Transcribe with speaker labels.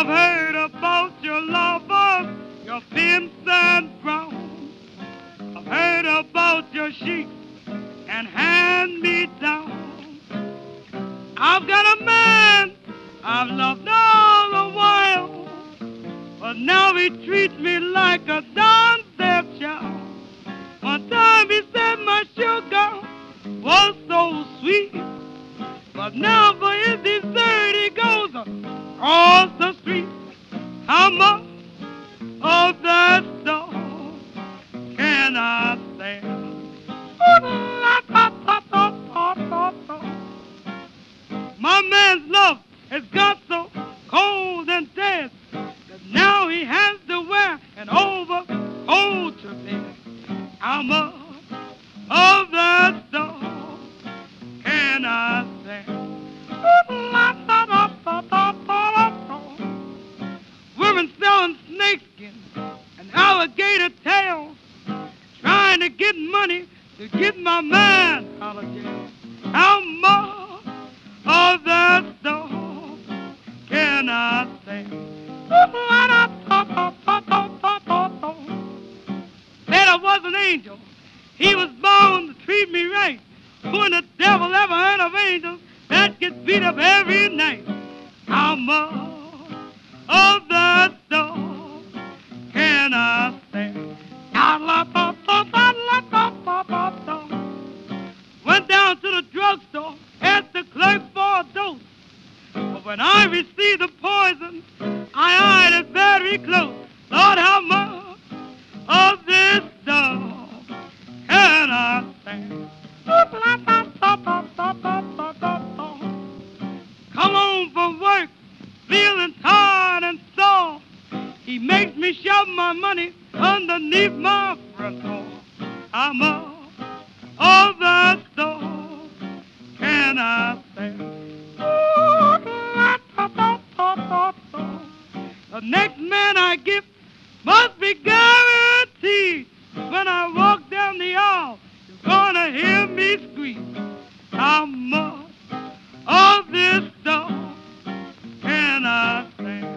Speaker 1: I've heard about your lovers, your pimps and browns. I've heard about your sheiks and hand-me-downs. I've got a man I've loved all the while, but now he treats me like a down stepchild. One time he said my sugar was so sweet, but now man's love has got so cold and dead that now he has to wear an overcoat to bed. Much of that stuff can I stand? Women selling snakeskin and alligator tails, trying to get money to get my man out that stuff can I stand? Said I was an angel. He was born to treat me right. Who in the devil ever heard of angels that get beat up every night? How much when I received the poison, I eyed it very close. Lord, how much of this stuff can I stand? Come home from work, feeling tired and sore. He makes me shove my money underneath my front door. How much of that stuff can I stand? The next man I get must be guaranteed when I walk down the aisle, you're gonna hear me scream. How much of this stuff can I stand?